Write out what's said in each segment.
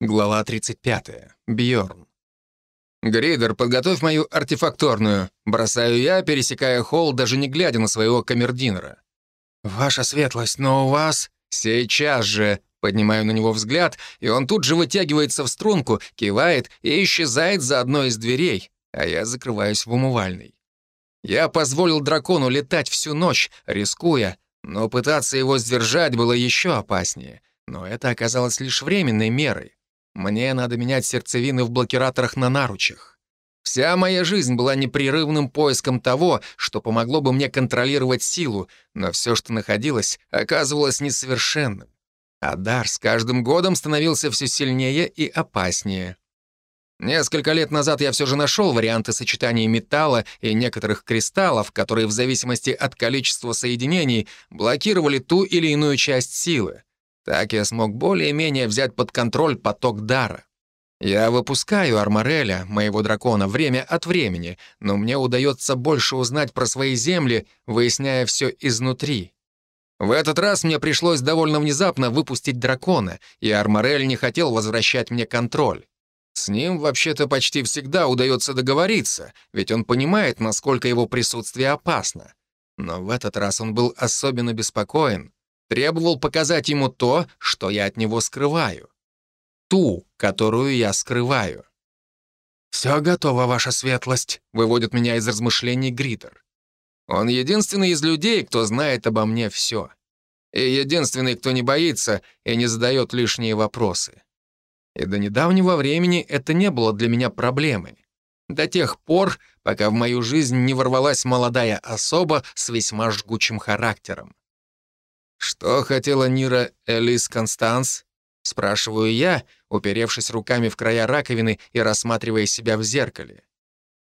Глава 35. Бьорн. «Гридер, подготовь мою артефакторную». Бросаю я, пересекая холл, даже не глядя на своего камердинера. «Ваша светлость, но у вас...» «Сейчас же!» Поднимаю на него взгляд, и он тут же вытягивается в струнку, кивает и исчезает за одной из дверей, а я закрываюсь в умывальной. Я позволил дракону летать всю ночь, рискуя, но пытаться его сдержать было еще опаснее. Но это оказалось лишь временной мерой. Мне надо менять сердцевины в блокираторах на наручах. Вся моя жизнь была непрерывным поиском того, что помогло бы мне контролировать силу, но все, что находилось, оказывалось несовершенным. А дар с каждым годом становился все сильнее и опаснее. Несколько лет назад я все же нашел варианты сочетания металла и некоторых кристаллов, которые в зависимости от количества соединений блокировали ту или иную часть силы. Так я смог более-менее взять под контроль поток дара. Я выпускаю Армареля, моего дракона, время от времени, но мне удается больше узнать про свои земли, выясняя все изнутри. В этот раз мне пришлось довольно внезапно выпустить дракона, и Армарель не хотел возвращать мне контроль. С ним вообще-то почти всегда удается договориться, ведь он понимает, насколько его присутствие опасно. Но в этот раз он был особенно беспокоен, Требовал показать ему то, что я от него скрываю. Ту, которую я скрываю. «Все готово, ваша светлость», — выводит меня из размышлений Гридер. Он единственный из людей, кто знает обо мне все. И единственный, кто не боится и не задает лишние вопросы. И до недавнего времени это не было для меня проблемой. До тех пор, пока в мою жизнь не ворвалась молодая особа с весьма жгучим характером. «Что хотела Нира Элис Констанс?» — спрашиваю я, уперевшись руками в края раковины и рассматривая себя в зеркале.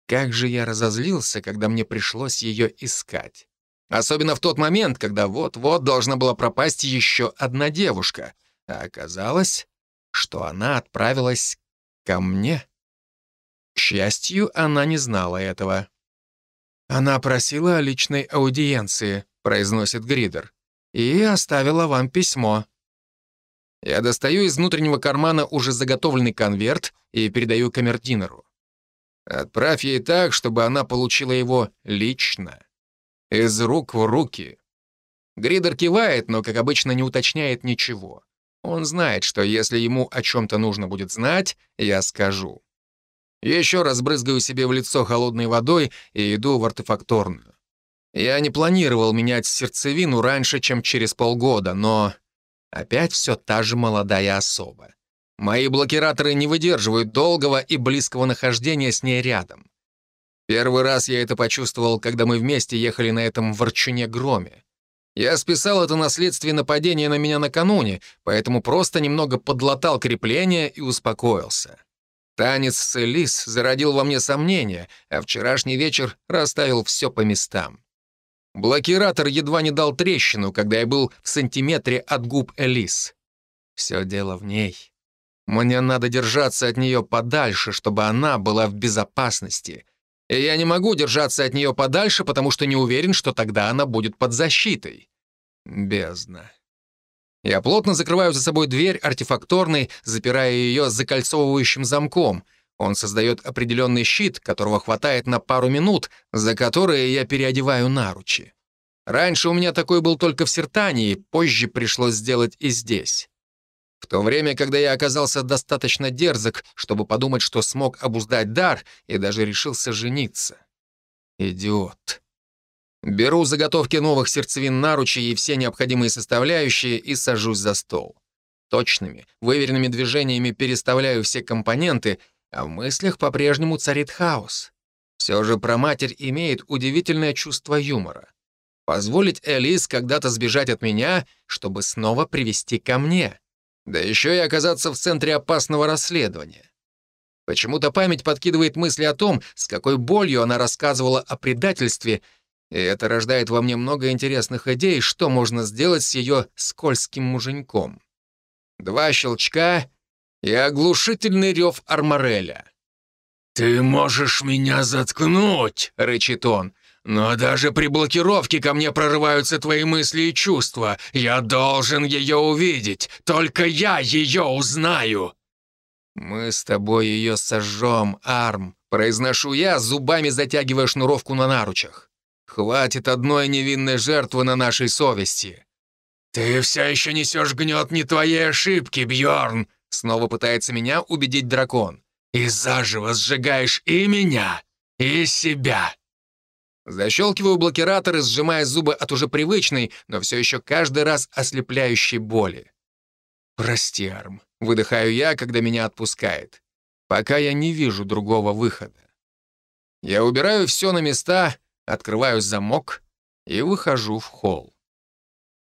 Как же я разозлился, когда мне пришлось ее искать. Особенно в тот момент, когда вот-вот должна была пропасть еще одна девушка, а оказалось, что она отправилась ко мне. К счастью, она не знала этого. «Она просила о личной аудиенции», — произносит Гридер и оставила вам письмо». Я достаю из внутреннего кармана уже заготовленный конверт и передаю камердинеру. Отправь ей так, чтобы она получила его лично. Из рук в руки. Гридер кивает, но, как обычно, не уточняет ничего. Он знает, что если ему о чем-то нужно будет знать, я скажу. Еще раз брызгаю себе в лицо холодной водой и иду в артефакторную. Я не планировал менять сердцевину раньше, чем через полгода, но опять все та же молодая особа. Мои блокираторы не выдерживают долгого и близкого нахождения с ней рядом. Первый раз я это почувствовал, когда мы вместе ехали на этом ворчуне-громе. Я списал это на следствие нападения на меня накануне, поэтому просто немного подлатал крепление и успокоился. Танец с Элис зародил во мне сомнения, а вчерашний вечер расставил все по местам. Блокиратор едва не дал трещину, когда я был в сантиметре от губ Элис. Все дело в ней. Мне надо держаться от нее подальше, чтобы она была в безопасности. И я не могу держаться от нее подальше, потому что не уверен, что тогда она будет под защитой. Бездна. Я плотно закрываю за собой дверь артефакторной, запирая ее закольцовывающим замком, он создает определенный щит, которого хватает на пару минут, за которые я переодеваю наручи. Раньше у меня такой был только в Сертании, позже пришлось сделать и здесь. В то время, когда я оказался достаточно дерзок, чтобы подумать, что смог обуздать дар, и даже решился жениться. Идиот. Беру заготовки новых сердцевин наручей и все необходимые составляющие и сажусь за стол. Точными, выверенными движениями переставляю все компоненты — а в мыслях по-прежнему царит хаос. Все же про матерь имеет удивительное чувство юмора. Позволить Элис когда-то сбежать от меня, чтобы снова привести ко мне. Да еще и оказаться в центре опасного расследования. Почему-то память подкидывает мысли о том, с какой болью она рассказывала о предательстве, и это рождает во мне много интересных идей, что можно сделать с ее скользким муженьком. Два щелчка, и оглушительный рев Армареля. «Ты можешь меня заткнуть!» — рычит он. «Но даже при блокировке ко мне прорываются твои мысли и чувства. Я должен ее увидеть. Только я ее узнаю!» «Мы с тобой ее сожжем, Арм», — произношу я, зубами затягивая шнуровку на наручах. «Хватит одной невинной жертвы на нашей совести». «Ты все еще несешь гнет не твоей ошибки, Бьорн, снова пытается меня убедить дракон. «И заживо сжигаешь и меня, и себя». Защелкиваю блокиратор и сжимая зубы от уже привычной, но все еще каждый раз ослепляющей боли. «Прости, Арм», — выдыхаю я, когда меня отпускает. Пока я не вижу другого выхода. Я убираю все на места, открываю замок и выхожу в холл.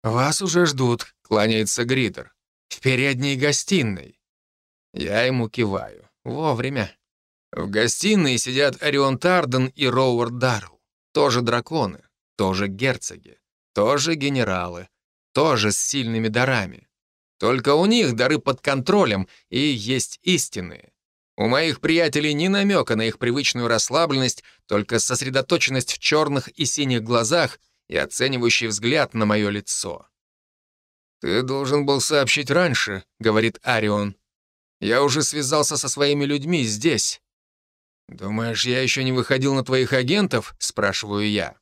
«Вас уже ждут», — кланяется Гридер. «В передней гостиной». Я ему киваю. Вовремя. В гостиной сидят Орион Тарден и Роуэрд Даррелл. Тоже драконы, тоже герцоги, тоже генералы, тоже с сильными дарами. Только у них дары под контролем и есть истинные. У моих приятелей ни намека на их привычную расслабленность, только сосредоточенность в черных и синих глазах и оценивающий взгляд на мое лицо. «Ты должен был сообщить раньше», — говорит Арион. «Я уже связался со своими людьми здесь». «Думаешь, я еще не выходил на твоих агентов?» — спрашиваю я.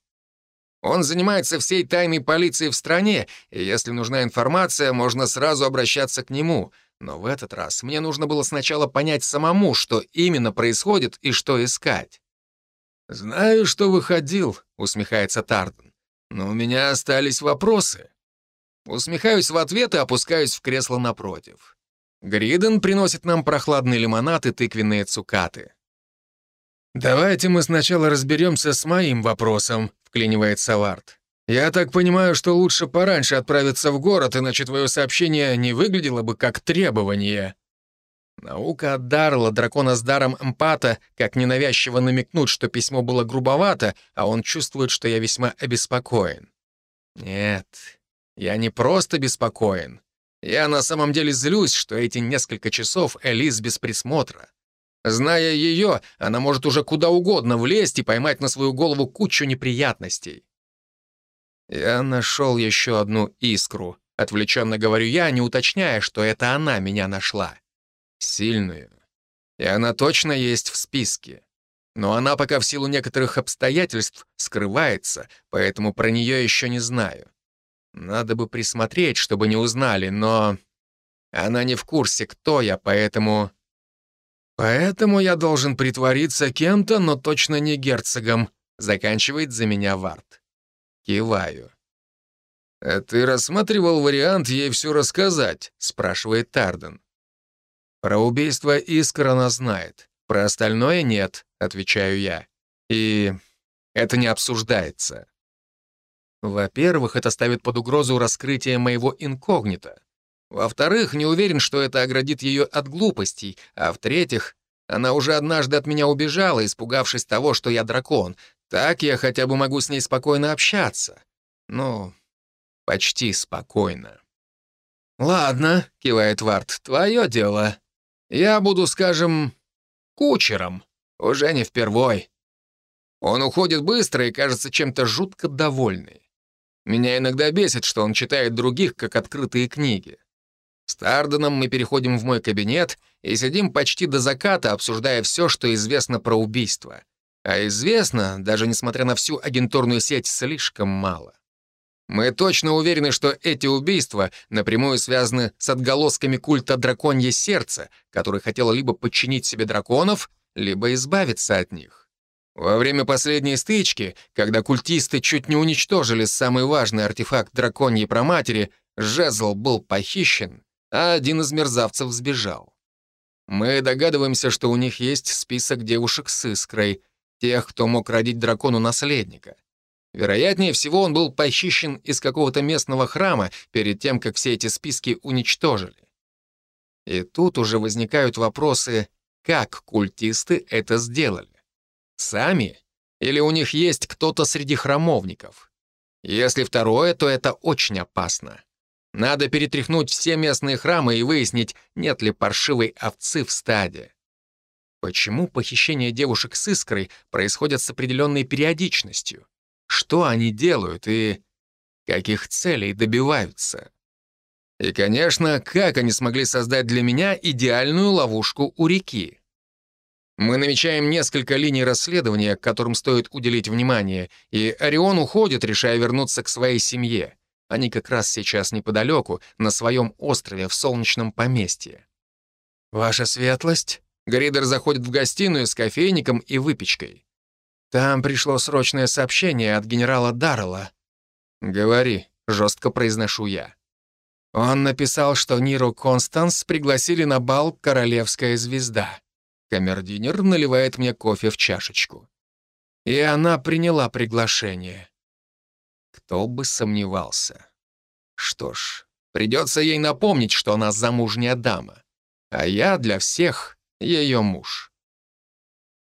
Он занимается всей тайной полицией в стране, и если нужна информация, можно сразу обращаться к нему. Но в этот раз мне нужно было сначала понять самому, что именно происходит и что искать. «Знаю, что выходил», — усмехается Тарден. «Но у меня остались вопросы». Усмехаюсь в ответ и опускаюсь в кресло напротив. Гриден приносит нам прохладный лимонад и тыквенные цукаты. «Давайте мы сначала разберемся с моим вопросом», — вклинивает Савард. «Я так понимаю, что лучше пораньше отправиться в город, иначе твое сообщение не выглядело бы как требование». Наука от Дарла, дракона с даром эмпата, как ненавязчиво намекнуть, что письмо было грубовато, а он чувствует, что я весьма обеспокоен. Нет, я не просто беспокоен. Я на самом деле злюсь, что эти несколько часов Элис без присмотра. Зная ее, она может уже куда угодно влезть и поймать на свою голову кучу неприятностей. Я нашел еще одну искру. Отвлеченно говорю я, не уточняя, что это она меня нашла. Сильную. И она точно есть в списке. Но она пока в силу некоторых обстоятельств скрывается, поэтому про нее еще не знаю. Надо бы присмотреть, чтобы не узнали, но... Она не в курсе, кто я, поэтому... «Поэтому я должен притвориться кем-то, но точно не герцогом», заканчивает за меня Варт. Киваю. «А ты рассматривал вариант ей все рассказать?» спрашивает Тарден. «Про убийство Искра она знает, про остальное нет», отвечаю я. «И это не обсуждается». Во-первых, это ставит под угрозу раскрытие моего инкогнито. Во-вторых, не уверен, что это оградит ее от глупостей. А в-третьих, она уже однажды от меня убежала, испугавшись того, что я дракон. Так я хотя бы могу с ней спокойно общаться. Ну, почти спокойно. «Ладно», — кивает Варт, — «твое дело. Я буду, скажем, кучером. Уже не впервой». Он уходит быстро и кажется чем-то жутко довольный. Меня иногда бесит, что он читает других, как открытые книги. С Тарденом мы переходим в мой кабинет и сидим почти до заката, обсуждая все, что известно про убийство. А известно, даже несмотря на всю агентурную сеть, слишком мало. Мы точно уверены, что эти убийства напрямую связаны с отголосками культа драконье сердце, который хотел либо подчинить себе драконов, либо избавиться от них. Во время последней стычки, когда культисты чуть не уничтожили самый важный артефакт драконьей проматери, жезл был похищен, а один из мерзавцев сбежал. Мы догадываемся, что у них есть список девушек с искрой, тех, кто мог родить дракону наследника. Вероятнее всего, он был похищен из какого-то местного храма перед тем, как все эти списки уничтожили. И тут уже возникают вопросы, как культисты это сделали. Сами? Или у них есть кто-то среди храмовников? Если второе, то это очень опасно. Надо перетряхнуть все местные храмы и выяснить, нет ли паршивой овцы в стаде. Почему похищение девушек с искрой происходят с определенной периодичностью? Что они делают и каких целей добиваются? И, конечно, как они смогли создать для меня идеальную ловушку у реки? Мы намечаем несколько линий расследования, которым стоит уделить внимание, и Орион уходит, решая вернуться к своей семье. Они как раз сейчас неподалеку, на своем острове в солнечном поместье. «Ваша светлость?» Гридер заходит в гостиную с кофейником и выпечкой. «Там пришло срочное сообщение от генерала Даррелла». «Говори», — жестко произношу я. Он написал, что Ниру Констанс пригласили на бал «Королевская звезда». Камердинер наливает мне кофе в чашечку. И она приняла приглашение. Кто бы сомневался. Что ж, придется ей напомнить, что она замужняя дама, а я для всех ее муж.